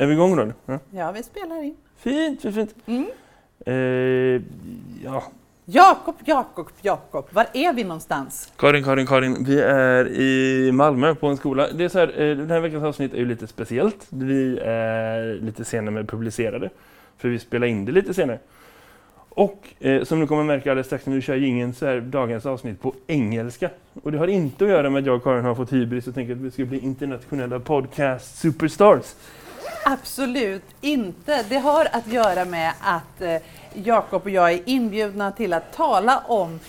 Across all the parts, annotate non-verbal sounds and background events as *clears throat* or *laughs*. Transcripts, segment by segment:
Är vi igång då? Ja, ja vi spelar in. Fint, fint, fint. Mm. Eh, ja. Jakob, Jakob, Jakob, var är vi någonstans? Karin, Karin, Karin. Vi är i Malmö på en skola. Det är så här, eh, den här veckans avsnitt är ju lite speciellt. Vi är lite senare med publicerade. För vi spelar in det lite senare. Och eh, som ni kommer märka alldeles strax när vi kör ingen så är dagens avsnitt på engelska. Och det har inte att göra med att jag och Karin har fått hybris och tänker att vi ska bli internationella podcast superstars. Absolut inte. Det har att göra med att eh, Jakob och jag är inbjudna till att tala om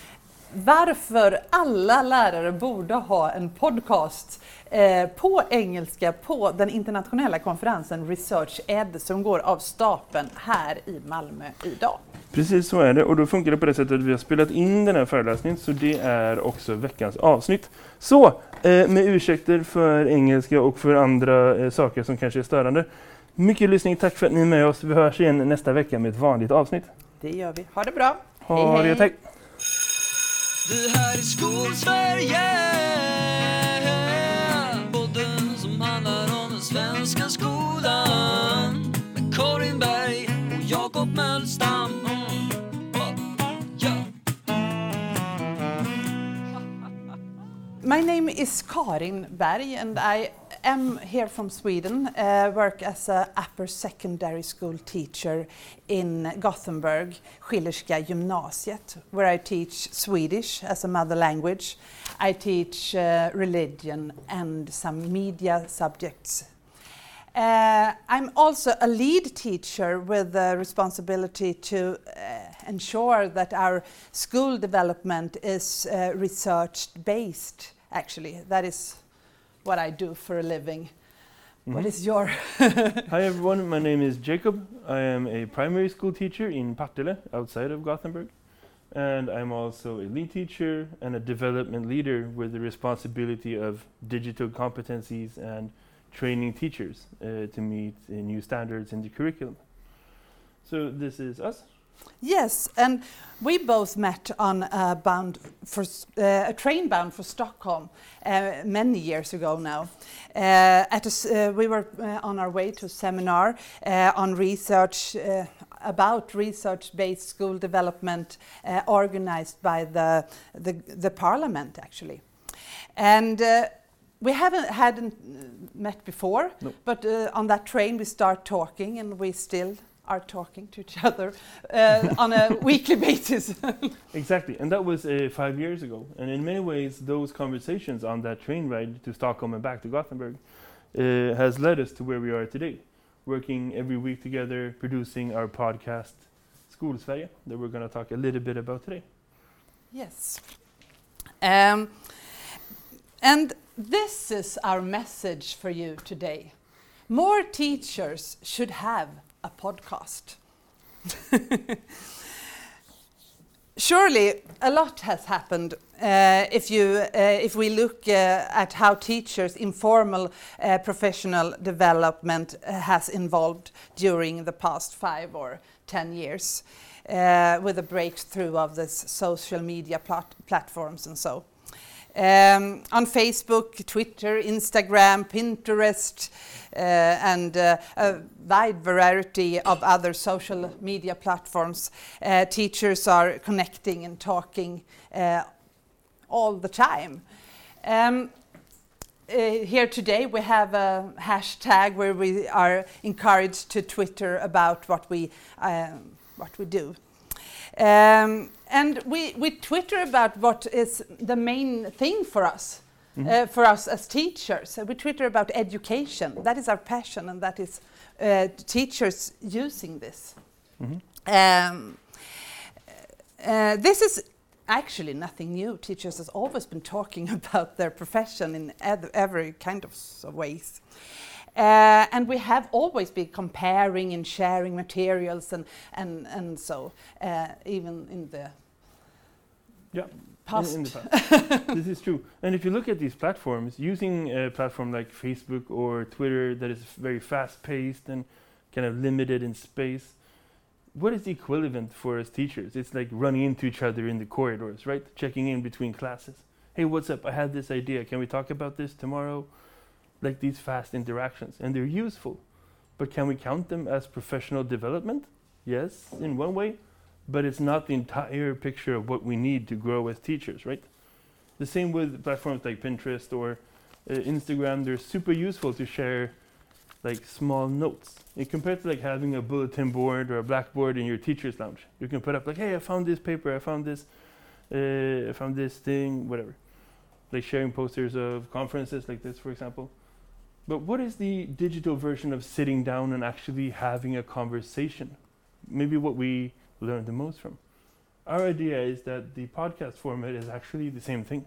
varför alla lärare borde ha en podcast eh, på engelska på den internationella konferensen Research Ed som går av stapeln här i Malmö idag. Precis så är det och då funkar det på det sättet att vi har spelat in den här föreläsningen så det är också veckans avsnitt. Så, eh, med ursäkter för engelska och för andra eh, saker som kanske är störande. Mycket lyssning, tack för att ni är med oss. Vi hörs igen nästa vecka med ett vanligt avsnitt. Det gör vi. Ha det bra. Ha hej, det, hej. tack. Det här är Skolsverige. Podden som handlar om den svenska skolan. Med Karin Berg och Jakob Mölstam. My name is Karin Berg and I am here from Sweden, uh, work as a upper secondary school teacher in Gothenburg, Schillerska gymnasiet, where I teach Swedish as a mother language. I teach uh, religion and some media subjects. Uh, I'm also a lead teacher with the responsibility to uh, ensure that our school development is uh, research based, actually. That is what I do for a living. What Mhm. is your. *laughs* Hi everyone, my name is Jacob. I am a primary school teacher in Partille, outside of Gothenburg. And I'm also a lead teacher and a development leader with the responsibility of digital competencies and training teachers uh, to meet uh, new standards in the curriculum. So this is us. Yes, and we both met on a bound for uh, a train bound for Stockholm uh, many years ago now. Uh, at a uh, we were uh, on our way to a seminar uh, on research about research-based school development organized by the, the the parliament actually, and. Uh, we haven't hadn't met before, No. but uh, on that train we start talking, and we still are talking to each other uh, on a *laughs* weekly basis. *laughs* Exactly, and that was uh, five years ago. And in many ways, those conversations on that train ride to Stockholm and back to Gothenburg uh, has led us to where we are today, working every week together, producing our podcast, Skolsverige, that we're going to talk a little bit about today. yes. Um, and this is our message for you today. More teachers should have a podcast. *laughs* Surely a lot has happened uh, if, you, uh, if we look uh, at how teachers' informal uh, professional development uh, has evolved during the past five or ten years uh, with the breakthrough of this social media plat- platforms and so. Um, on Facebook, Twitter, Instagram, Pinterest, uh, and uh, a wide variety of other social media platforms, uh, teachers are connecting and talking uh, all the time. Um, uh, here today we have a hashtag where we are encouraged to Twitter about what we um, what we do. Um, and we, we Twitter about what is the main thing for us, uh, for us as teachers. We Twitter about education. That is our passion, and that is uh, teachers using this. Mhm. Um, uh, this is actually nothing new. Teachers has always been talking *laughs* about their profession in ev- every kind of ways. Uh, and we have always been comparing and sharing materials and, and, and so, uh, even in the Yeah. past. In, in the past. *laughs* this is true. And if you look at these platforms, using a platform like Facebook or Twitter that is very fast paced and kind of limited in space, what is the equivalent for us teachers? It's like running into each other in the corridors, right? Checking in between classes. Hey, what's up? I had this idea. Can we talk about this tomorrow? Like these fast interactions. And they're useful. But can we count them as professional development? Yes, in one way, but it's not the entire picture of what we need to grow as teachers, right? The same with platforms like Pinterest or uh, Instagram. They're super useful to share like small notes. And compared to like having a bulletin board or a blackboard in your teacher's lounge, you can put up like, "Hey, I found this paper. I found this. Uh, I found this thing. Whatever." Like sharing posters of conferences like this, for example. But what is the digital version of sitting down and actually having a conversation? Maybe what we learned the most from. Our idea is that the podcast format is actually the same thing.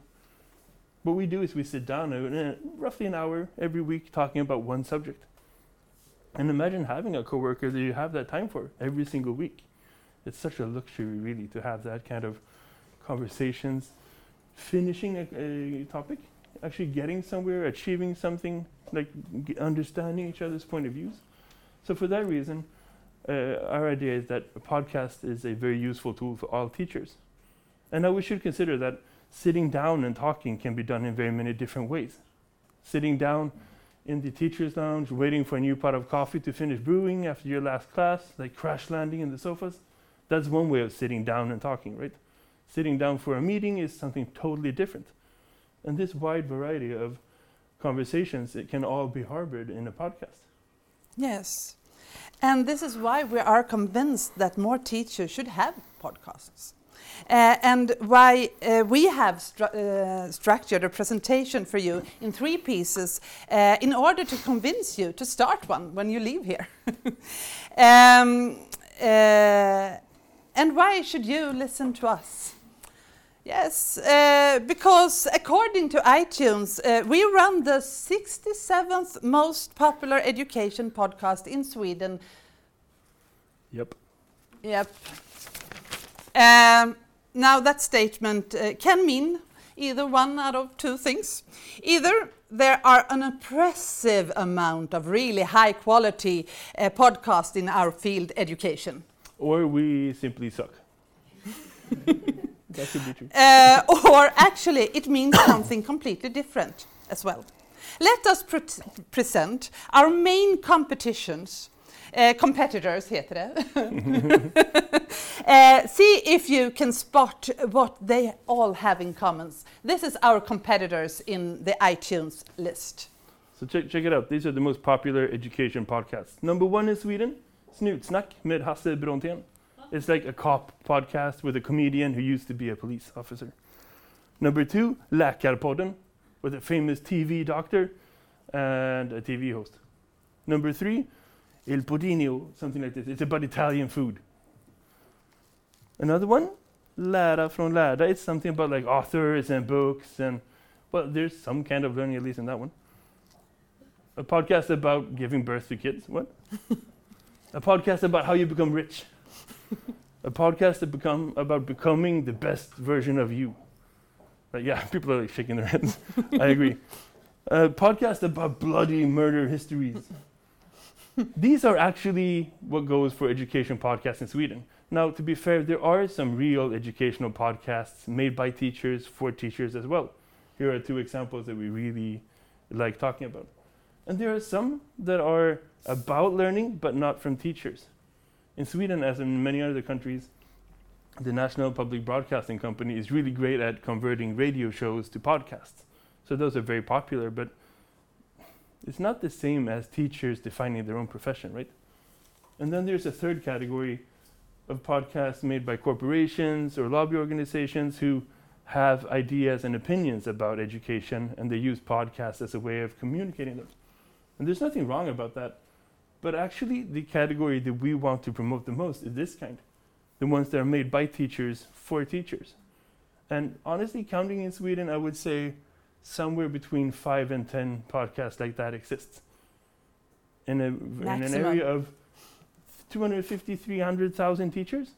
What we do is we sit down and roughly an hour every week talking about one subject. And imagine having a coworker that you have that time for every single week. It's such a luxury, really, to have that kind of conversations, finishing a, a topic, actually getting somewhere, achieving something, like understanding each other's point of views. So for that reason, uh, our idea is that a podcast is a very useful tool for all teachers. And now we should consider that sitting down and talking can be done in very many different ways. Sitting down in the teacher's lounge, waiting for a new pot of coffee to finish brewing after your last class, like crash landing in the sofas. That's one way of sitting down and talking, right? Sitting down for a meeting is something totally different. And this wide variety of conversations, it can all be harbored in a podcast. Yes. And this is why we are convinced that more teachers should have podcasts. Uh, and why uh, we have stru- uh, structured a presentation for you in three pieces uh, in order to convince you to start one when you leave here. *laughs* um, uh, and why should you listen to us? Yes, uh, because according to iTunes, uh, we run the 67th most popular education podcast in Sweden. Yep. Yep. Um, now, that statement uh, can mean either one out of two things. Either there are an impressive amount of really high quality uh, podcasts in our field education. Or we simply suck. *laughs* that could be true. Uh, or actually, it means *coughs* something completely different as well. Let us pre present our main competitions. Uh, competitors heter det. *laughs* uh, see if you can spot what they all have in common. This is our competitors in the iTunes list. So check, check it out. These are the most popular education podcasts. Number one in Sweden, Snutsnack med Hasse Brontén. It's like a cop podcast with a comedian who used to be a police officer. Number two, Läkarpodden, with a famous TV doctor and a TV host. Number three, Il Podino, something like this. It's about Italian food. Another one, Lära från Lärda. It's something about like authors and books and, well, there's some kind of learning at least in that one. A podcast about giving birth to kids. What? *laughs* a podcast about how you become rich. A podcast that become about becoming the best version of you. Yeah, *laughs* people are like shaking their heads. I agree. A podcast about bloody murder histories. These are actually what goes for education podcasts in Sweden. Now, to be fair, there are some real educational podcasts made by teachers for teachers as well. Here are two examples that we really like talking about. And there are some that are about learning, but not from teachers. In Sweden, as in many other countries, the National Public Broadcasting Company is really great at converting radio shows to podcasts. So those are very popular, but it's not the same as teachers defining their own profession, right? And then there's a third category of podcasts made by corporations or lobby organizations who have ideas and opinions about education and they use podcasts as a way of communicating them. And there's nothing wrong about that. But actually, the category that we want to promote the most is this kind the ones that are made by teachers for teachers. And honestly, counting in Sweden, I would say somewhere between five and ten podcasts like that exists. In, a, in an area of 250, 300,000 teachers,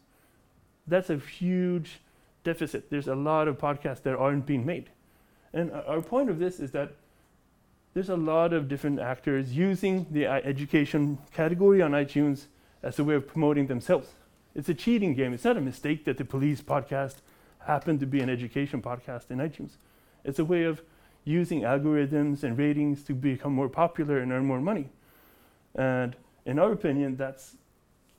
that's a huge deficit. There's a lot of podcasts that aren't being made. And our point of this is that there's a lot of different actors using the education category on iTunes as a way of promoting themselves. It's a cheating game. It's not a mistake that the police podcast happened to be an education podcast in iTunes. It's a way of using algorithms and ratings to become more popular and earn more money. And in our opinion, that's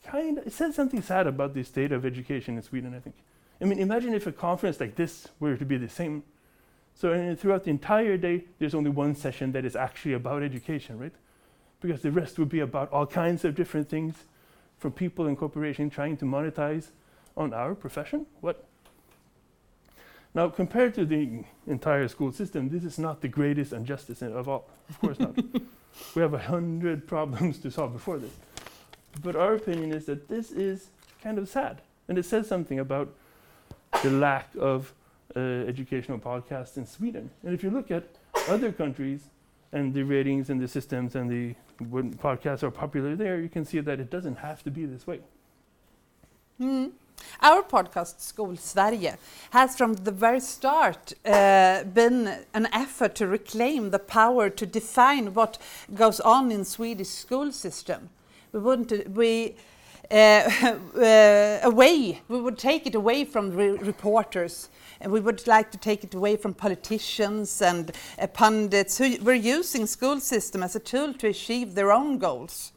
kind of, it says something sad about the state of education in Sweden, I think. I mean, imagine if a conference like this were to be the same. So throughout the entire day, there's only one session that is actually about education, right? Because the rest would be about all kinds of different things from people and corporations trying to monetize on our profession. What? Now, compared to the entire school system, this is not the greatest injustice of all. Of course not. *laughs* we have a hundred problems to solve before this. But our opinion is that this is kind of sad. And it says something about the lack of uh, educational podcasts in Sweden. And if you look at other countries and the ratings and the systems and the when podcasts are popular there, you can see that it doesn't have to be this way. Mm. Our podcast, Skolsverige, has from the very start uh, been an effort to reclaim the power to define what goes on in Swedish school system. We wouldn't we *laughs* away. We would take it away from re- reporters, and we would like to take it away from politicians and uh, pundits who were using school system as a tool to achieve their own goals.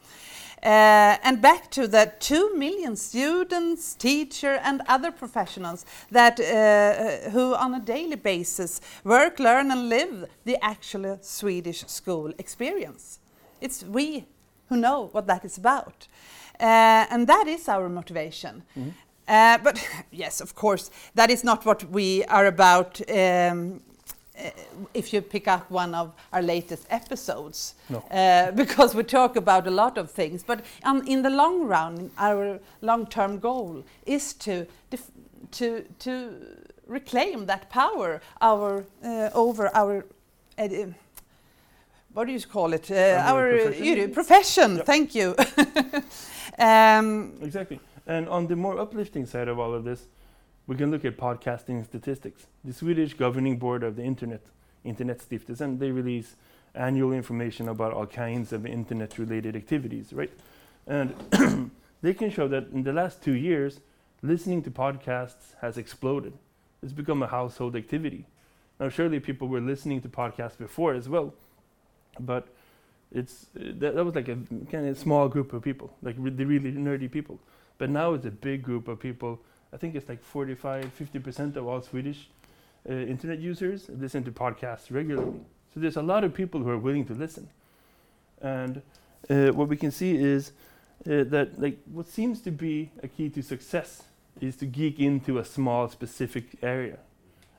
Uh, and back to the 2 million students, teachers, and other professionals that uh, who on a daily basis work, learn, and live the actual Swedish school experience. It's we who know what that is about. Uh, and that is our motivation. Uh, but *laughs* yes, of course, that is not what we are about. Um, uh, if you pick up one of our latest episodes, No. uh, *laughs* because we talk about a lot of things. But um, in the long run, our long-term goal is to def- to to reclaim that power our uh, over our. What do you call it? Uh, Our profession? profession. Yep. Thank you. *laughs* um, Exactly. And on the more uplifting side of all of this, we can look at podcasting statistics. The Swedish governing board of the internet, Internet Stiftelsen, they release annual information about all kinds of internet related activities, right? And *clears throat* they can show that in the last two years, listening to podcasts has exploded. It's become a household activity. Now, surely people were listening to podcasts before as well, but it's that, that was like a kind of small group of people, like re- the really nerdy people. But now it's a big group of people. I think it's like 45, 50% of all Swedish uh, internet users listen to podcasts regularly. So there's a lot of people who are willing to listen. And uh, what we can see is uh, that like what seems to be a key to success is to geek into a small specific area.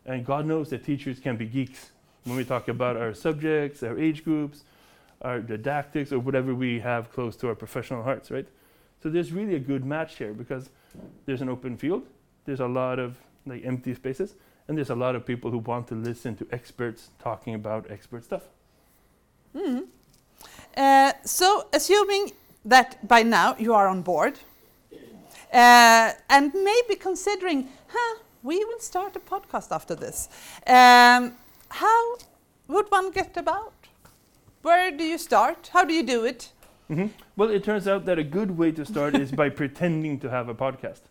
And God knows that teachers can be geeks when we talk about our subjects, our age groups, our didactics, or whatever we have close to our professional hearts, right? So there's really a good match here because there's an open field, there's a lot of like empty spaces, and there's a lot of people who want to listen to experts talking about expert stuff. mhm. Uh, so, assuming that by now you are on board, uh, and maybe considering, huh, we will start a podcast after this. Um, how would one get about? Where do you start? How do you do it? hmm Well, it turns out that a good way to start is by pretending to have a podcast.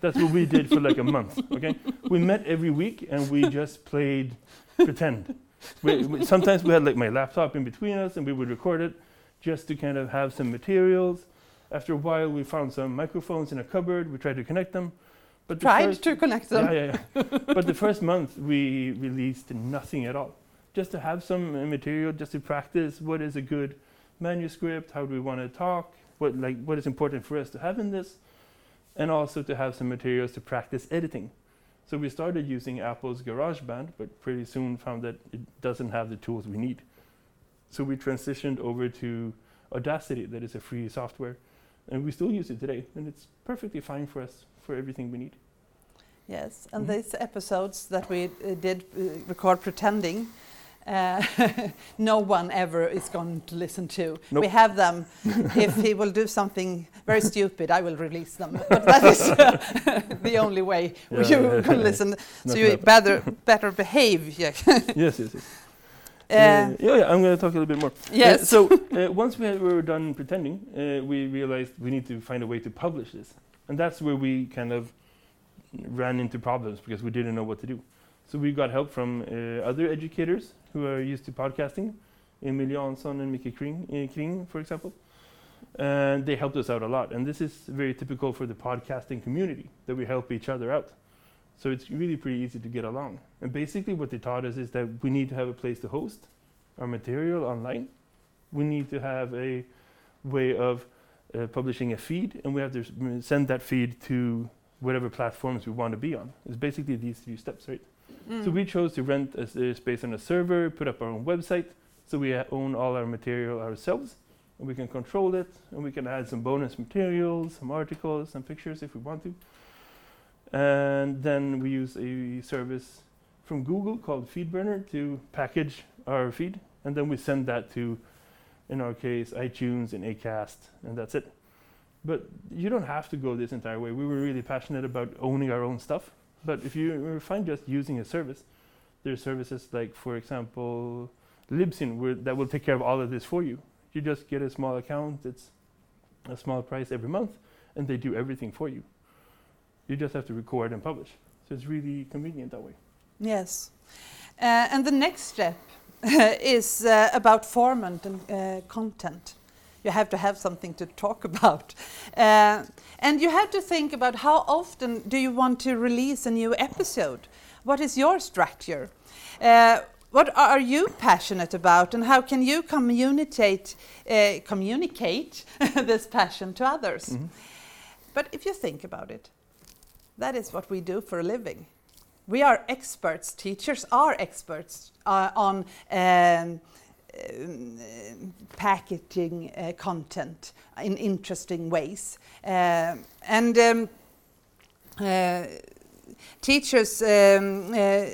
That's what we did for like a month. Okay, we met every week and we just played pretend. We, we, sometimes we had like my laptop in between us and we would record it just to kind of have some materials. After a while, we found some microphones in a cupboard. We tried to connect them, but the Tried first- to connect them. yeah, yeah, yeah. *laughs* but the first month we released nothing at all, just to have some uh, material, just to practice what is a good manuscript, how do we want to talk, what like what is important for us to have in this, and also to have some materials to practice editing. So we started using Apple's GarageBand, but pretty soon found that it doesn't have the tools we need. So we transitioned over to Audacity, that is a free software, and we still use it today, and it's perfectly fine for us for everything we need. Yes, and Mhm. these episodes that we uh, did uh, record pretending, uh, *laughs* no one ever is going to listen to. We have them. *laughs* if he will do something very stupid, I will release them. *laughs* But that is uh, the only way Yeah, you yeah, can yeah. listen. So you gonna better better behave. Yeah. yes, yes, yes. Uh, Uh, yeah, yeah, I'm going to talk a little bit more. Uh, yes. so once we, had, we were done pretending, uh, we realized we need to find a way to publish this, and that's where we kind of ran into problems because we didn't know what to do. So we got help from uh, other educators who are used to podcasting, Emil Jansson and Mickey Kring, uh, Kring for example. and they helped us out a lot. And this is very typical for the podcasting community that we help each other out. So it's really pretty easy to get along. And basically, what they taught us is that we need to have a place to host our material online. We need to have a way of uh, publishing a feed, and we have to send that feed to whatever platforms we want to be on. It's basically these few steps, right? So Mm. we chose to rent a space on a server, put up our own website, so we uh, own all our material ourselves, and we can control it, and we can add some bonus materials, some articles, some pictures if we want to. And then we use a service from Google called FeedBurner to package our feed, and then we send that to, in our case, iTunes and Acast, and that's it. But you don't have to go this entire way. We were really passionate about owning our own stuff. But if you find just using a service, there are services like, for example, Libsyn, that will take care of all of this for you. You just get a small account, it's a small price every month, and they do everything for you. You just have to record and publish. So it's really convenient that way. Yes. Uh, and the next step *laughs* is uh, about format and uh, content. You have to have something to talk *laughs* about. Uh, and you have to think about how often do you want to release a new episode? What is your structure? Uh, what are you passionate about and how can you communicate, uh, communicate *laughs* this passion to others? But if you think about it, that is what we do for a living. We are experts, teachers are experts uh, on um, um, packaging uh, content in interesting ways. Um, and um, uh, teachers um, uh,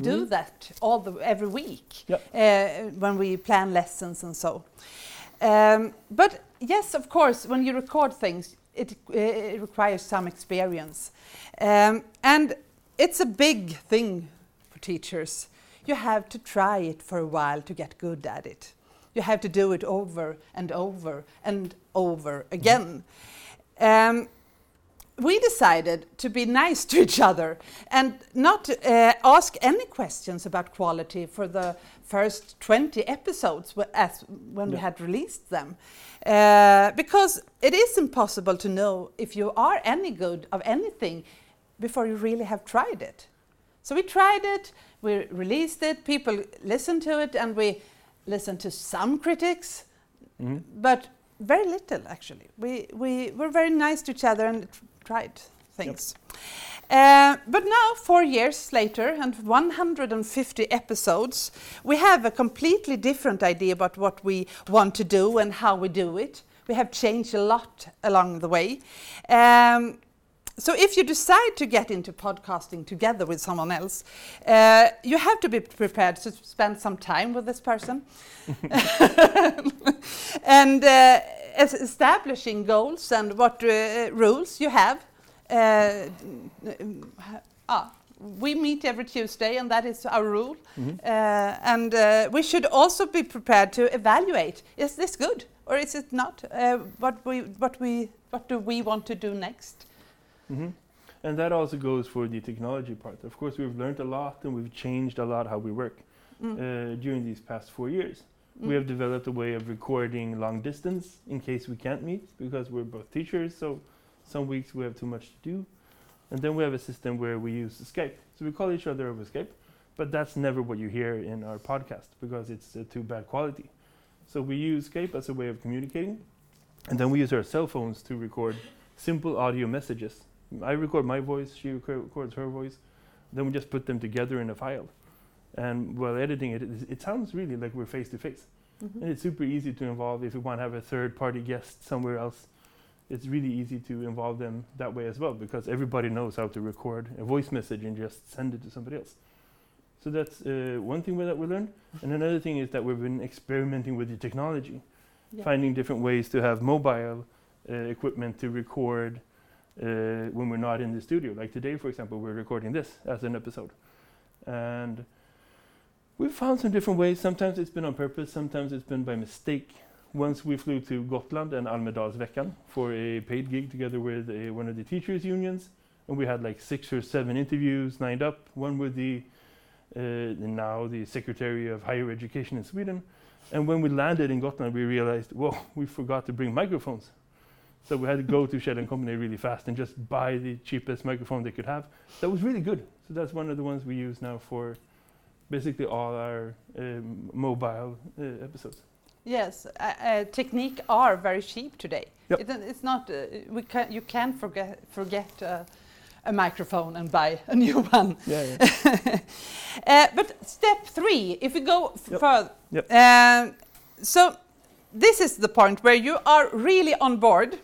do Mhm. that all the, every week Yep. uh, when we plan lessons and so. Um, but yes, of course, when you record things, it, it requires some experience. Um, and it's a big thing for teachers. You have to try it for a while to get good at it. You have to do it over and over and over again. Um, we decided to be nice to each other and not uh, ask any questions about quality for the first 20 episodes as when we had released them. Uh, because it is impossible to know if you are any good of anything before you really have tried it. So we tried it, we released it, people listened to it, and we listened to some critics, Mhm. but very little actually. We, we were very nice to each other and tried things. Uh, but now, four years later, and 150 episodes, we have a completely different idea about what we want to do and how we do it. We have changed a lot along the way. Um, so, if you decide to get into podcasting together with someone else, uh, you have to be prepared to spend some time with this person *laughs* *laughs* and uh, es- establishing goals and what uh, rules you have. Uh, ah, we meet every Tuesday, and that is our rule. Mhm. Uh, and uh, we should also be prepared to evaluate: is this good or is it not? Uh, what we, what we, what do we want to do next? hmm And that also goes for the technology part. Of course, we've learned a lot and we've changed a lot how we work Mm. uh, during these past four years. We have developed a way of recording long distance in case we can't meet because we're both teachers. So some weeks we have too much to do. And then we have a system where we use Skype. So we call each other over Skype, but that's never what you hear in our podcast because it's uh, too bad quality. So we use Skype as a way of communicating. And then we use our cell phones to record simple audio messages. I record my voice, she reco- records her voice. Then we just put them together in a file. And while editing it, it, it sounds really like we're face to face. And it's super easy to involve if you want to have a third party guest somewhere else. It's really easy to involve them that way as well because everybody knows how to record a voice message and just send it to somebody else. So that's uh, one thing that we learned. And another thing is that we've been experimenting with the technology, Yeah. finding different ways to have mobile uh, equipment to record uh, when we're not in the studio. Like today, for example, we're recording this as an episode. And we've found some different ways. Sometimes it's been on purpose, sometimes it's been by mistake. Once we flew to Gotland and Almedalsveckan for a paid gig together with uh, one of the teachers' unions. And we had like six or seven interviews lined up. One with the, uh, the now the Secretary of Higher Education in Sweden, And when we landed in Gotland, we realized, whoa, we forgot to bring microphones. So we had to go to Shell and Company really fast and just buy the cheapest microphone they could have. That was really good. So that's one of the ones we use now for basically all our um, mobile uh, episodes. Yes, uh, uh, technique are very cheap today. Yep. It, it's not. Uh, we can. You can forget forget uh, a microphone and buy a *laughs* new one. Yeah, yeah. *laughs* But step three, if we go Yep. further, Yep. so this is the point where you are really on board,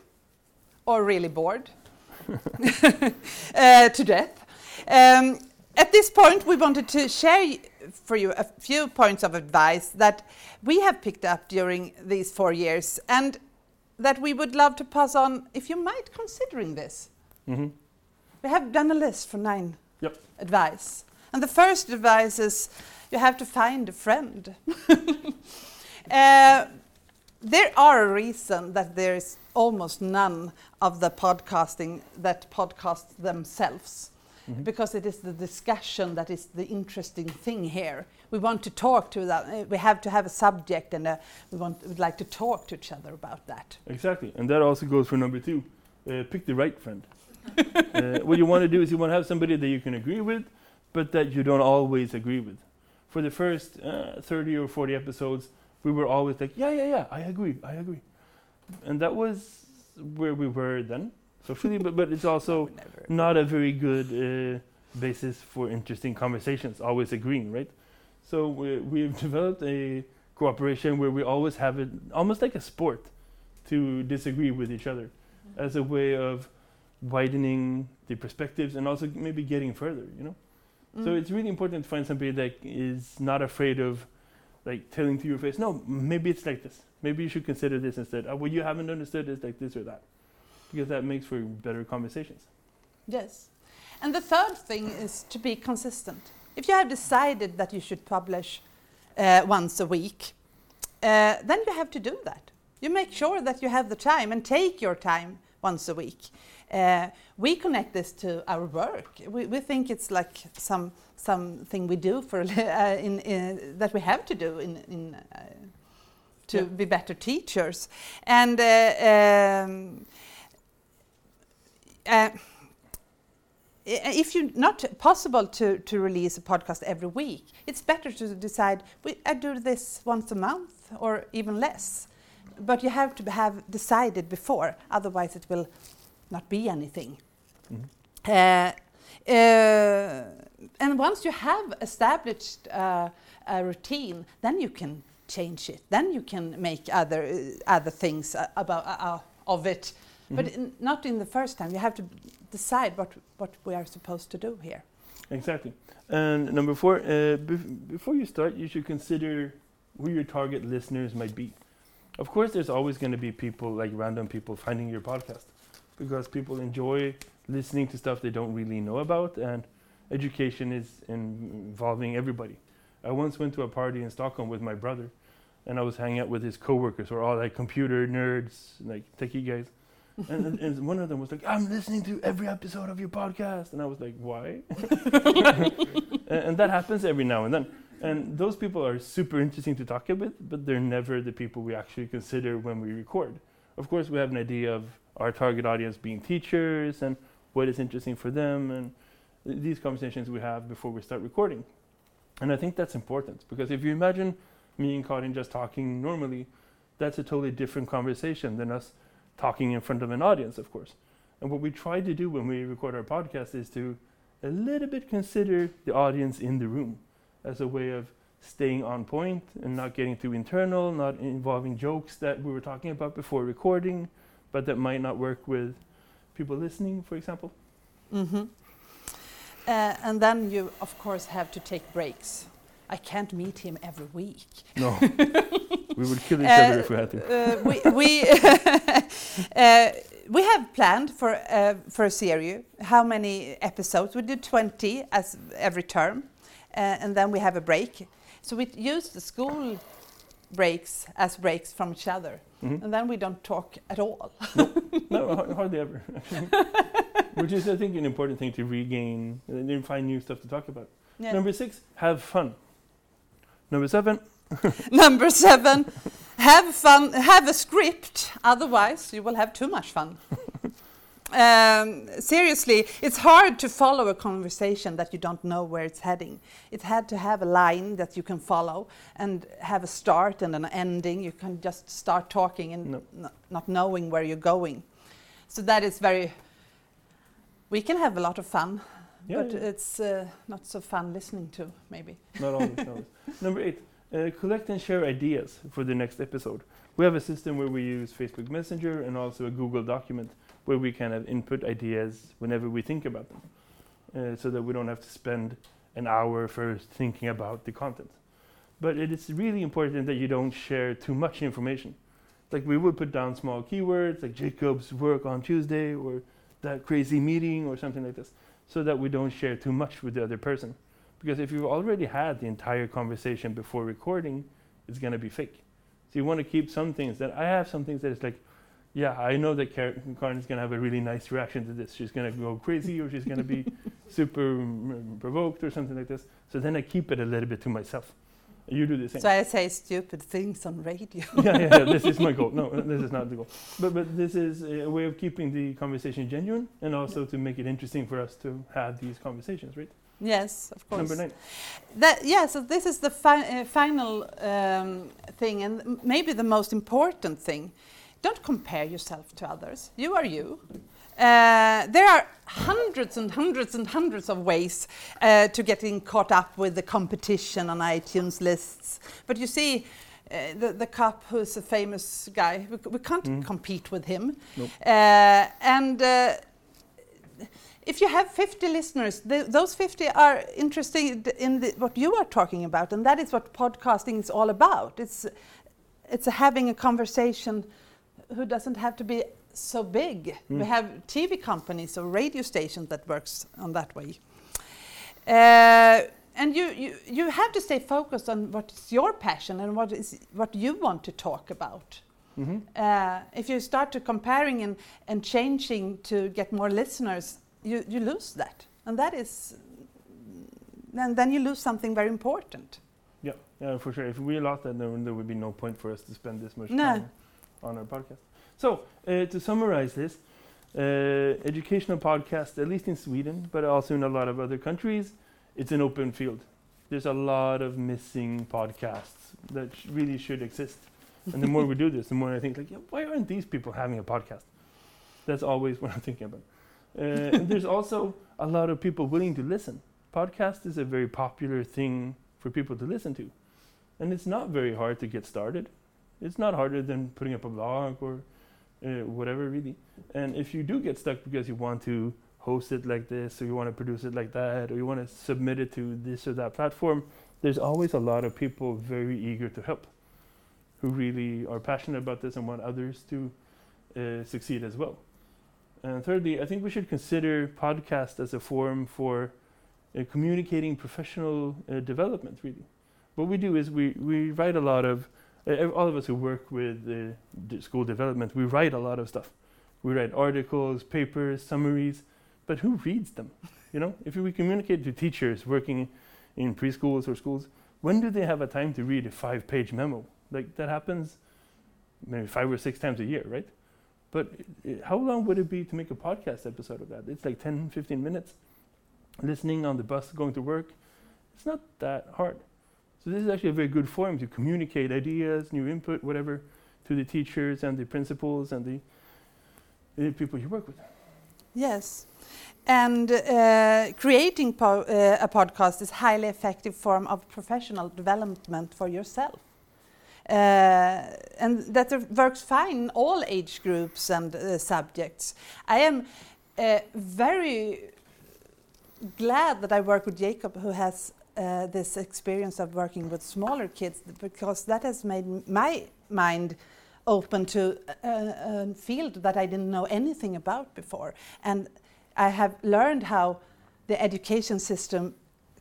or really bored *laughs* to death. Um, at this point, we wanted to share for you a few points of advice that we have picked up during these four years, and that we would love to pass on if you might considering this. hmm We have done a list for nine Yep. advice. And the first advice is you have to find a friend. *laughs* uh, there are a reason that there is almost none of the podcasting that podcast themselves. Mhm. Because it is the discussion that is the interesting thing here. We want to talk to that. uh, We have to have a subject, and uh, we want would like to talk to each other about that. Exactly, and that also goes for number two. Uh, pick the right friend. uh, *laughs* what you want to do is you want to have somebody that you can agree with, but that you don't always agree with. For the first uh, 30 or 40 episodes, we were always like, yeah, yeah, yeah, I agree, I agree. And that was where we were then, socially, but, but it's also not a very good uh, basis for interesting conversations, always agreeing, right? So we, we've *laughs* developed a cooperation where we always have it almost like a sport to disagree with each other as a way of widening the perspectives and also maybe getting further, you know? So Mm. it's really important to find somebody that is not afraid of like telling to your face, no, maybe it's like this. Maybe you should consider this instead. Uh, what you haven't understood is like this or that. Because that makes for better conversations. Yes. And the third thing is to be consistent. If you have decided that you should publish uh, once a week, uh, then you have to do that. You make sure that you have the time and take your time once a week. Uh, we connect this to our work. We, we think it's like some something we do for *laughs* uh, in, in, that we have to do in, in uh, to Yeah. be better teachers. And uh, um, uh, if you're not possible to, to release a podcast every week, it's better to decide we, I do this once a month or even less. But you have to have decided before, otherwise it will not be anything. Mhm. Uh, uh, and once you have established uh, a routine, then you can change it. Then you can make other uh, other things uh, about uh, uh, of it. But Mhm. in, not in the first time. You have to decide what what we are supposed to do here. Exactly. And number four, uh, bef- before you start, you should consider who your target listeners might be. Of course, there's always going to be people like random people finding your podcast because people enjoy listening to stuff they don't really know about, and education is involving everybody. I once went to a party in Stockholm with my brother, and I was hanging out with his coworkers, who are all like computer nerds, like techie guys. And, and, and one of them was like, "I'm listening to every episode of your podcast," and I was like, "Why?" *laughs* and, and that happens every now and then. And those people are super interesting to talk with, but they're never the people we actually consider when we record. Of course, we have an idea of our target audience being teachers and what is interesting for them, and th- these conversations we have before we start recording. And I think that's important because if you imagine me and Karin just talking normally, that's a totally different conversation than us talking in front of an audience, of course. And what we try to do when we record our podcast is to a little bit consider the audience in the room as a way of staying on point and not getting too internal, not involving jokes that we were talking about before recording, but that might not work with people listening, for example. Mm-hmm. Uh, and then you, of course, have to take breaks. I can't meet him every week. No, *laughs* *laughs* we would kill each Uh, other if we had to. Uh, we we *laughs* uh, we have planned for uh, for a series. How many episodes? We do twenty as every term, uh, and then we have a break. So we use the school breaks as breaks from each other, Mhm. and then we don't talk at all. No, *laughs* har- hardly ever. Which is, I think, an important thing to regain and then find new stuff to talk about. Yeah. Number six, have fun. Number seven, *laughs* Number seven, have fun, have a script, otherwise, you will have too much fun. *laughs* um, seriously, it's hard to follow a conversation that you don't know where it's heading. It had to have a line that you can follow and have a start and an ending. You can just start talking and No. not knowing where you're going. So that is very. We can have a lot of fun, Yeah, but yeah. it's uh, not so fun listening to, maybe. Not always. *laughs* Number eight, uh, collect and share ideas for the next episode. We have a system where we use Facebook Messenger and also a Google document where we kind of input ideas whenever we think about them, uh, so that we don't have to spend an hour first thinking about the content. But it is really important that you don't share too much information. Like we would put down small keywords like Jacob's work on Tuesday or that crazy meeting or something like this, so that we don't share too much with the other person because if you've already had the entire conversation before recording, it's going to be fake. So you want to keep some things that I have some things that it's like, yeah, I know that Kar- Karin is going to have a really nice reaction to this. She's going to go crazy or she's going to be *laughs* super mm, provoked or something like this. So then I keep it a little bit to myself. You do the same. So I say stupid things on radio. *laughs* yeah, yeah, yeah, this is my goal. *laughs* No, this is not the goal. But but this is a way of keeping the conversation genuine and also to make it interesting for us to have these conversations, right? Yes, of course. Number nine. That, yeah, so this is the fi- uh, final um, thing, and maybe the most important thing. Don't compare yourself to others. You are you. Uh, there are hundreds and hundreds and hundreds of ways uh, to getting caught up with the competition on iTunes lists. But you see, uh, the, the cop who's a famous guy, we, we can't Mm. compete with him. Nope. Uh, and uh, if you have 50 listeners, th- those 50 are interested in the, what you are talking about, and that is what podcasting is all about. It's it's having a conversation who doesn't have to be so big. We Mm. have TV companies or radio stations that works on that way. Uh, and you, you, you have to stay focused on what is your passion and what is what you want to talk about. Mm-hmm. Uh, if you start to comparing and, and changing to get more listeners, you, you lose that. And that is, then, then you lose something very important. Yeah, yeah, for sure. If we lost that, then there would be no point for us to spend this much No. time on our podcast. So, uh, to summarize this, uh, educational podcast, at least in Sweden, but also in a lot of other countries, it's an open field. There's a lot of missing podcasts that sh- really should exist. And the more we do this, the more I think, like, yeah, why aren't these people having a podcast? That's always *laughs* what I'm thinking about. Uh, and there's also a lot of people willing to listen. Podcast is a very popular thing for people to listen to. And it's not very hard to get started. It's not harder than putting up a blog or uh, whatever, really. And if you do get stuck because you want to host it like this, or you want to produce it like that, or you want to submit it to this or that platform, there's always a lot of people very eager to help who really are passionate about this and want others to uh, succeed as well. And thirdly, I think we should consider podcast as a forum for uh, communicating professional uh, development, really. What we do is we, we write a lot of, uh, all of us who work with school development, we write a lot of stuff. We write articles, papers, summaries, but who reads them? You know, if we communicate to teachers working in preschools or schools, when do they have a time to read a five page memo? Like that happens maybe five or six times a year, right? But i- how long would it be to make a podcast episode of that? It's like 10, 15 minutes. Listening on the bus going to work, it's not that hard. So this is actually a very good forum to communicate ideas, new input, whatever, to the teachers and the principals and the, the people you work with. Yes. And uh, creating po- uh, a podcast is highly effective form of professional development for yourself. Uh, and that works fine in all age groups and uh, subjects. I am uh, very glad that I work with Jacob, who has uh, this experience of working with smaller kids, because that has made my mind open to a, a field that I didn't know anything about before. And I have learned how the education system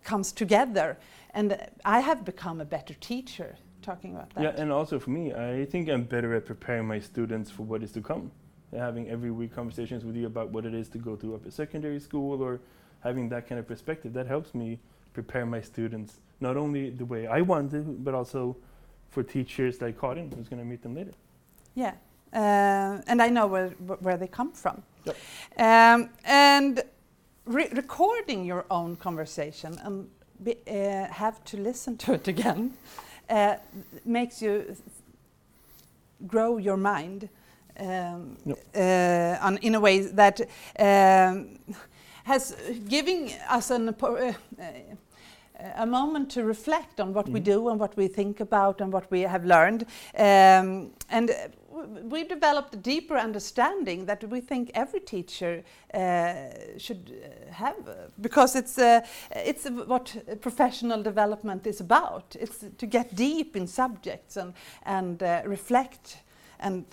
comes together. And I have become a better teacher talking about that. Yeah, and also for me, I think I'm better at preparing my students for what is to come. Having every week conversations with you about what it is to go to upper secondary school or having that kind of perspective, that helps me prepare my students not only the way I want to, but also for teachers like Karin, who's going to meet them later. Yeah, uh, and I know where where they come from. Yep. Um, and re- recording your own conversation and be, uh, have to listen to it again uh, makes you grow your mind um, Yep. uh, on, in a way that um, has giving us an, uh, a moment to reflect on what we Mhm. do and what we think about and what we have learned. Um, and we've developed a deeper understanding that we think every teacher uh, should uh, have because it's uh, it's what professional development is about. It's to get deep in subjects and and uh, reflect and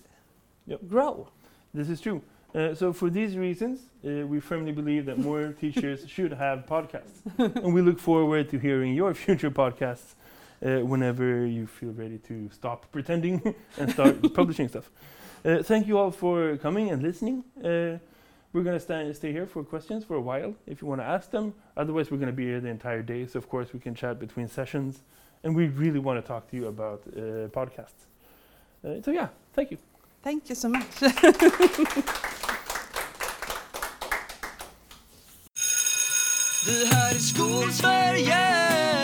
Yep. grow. This is true. Uh, so for these reasons, uh, we firmly believe that more *laughs* teachers should have podcasts, and we look forward to hearing your future podcasts uh, whenever you feel ready to stop pretending *laughs* and start *laughs* publishing stuff. Uh, thank you all for coming and listening. Uh, we're going to stay, stay here for questions for a while if you want to ask them. Otherwise, we're going to be here the entire day. So, of course, we can chat between sessions. And we really want to talk to you about uh, podcasts. Uh, so, yeah, thank you. Thank you so much. *laughs*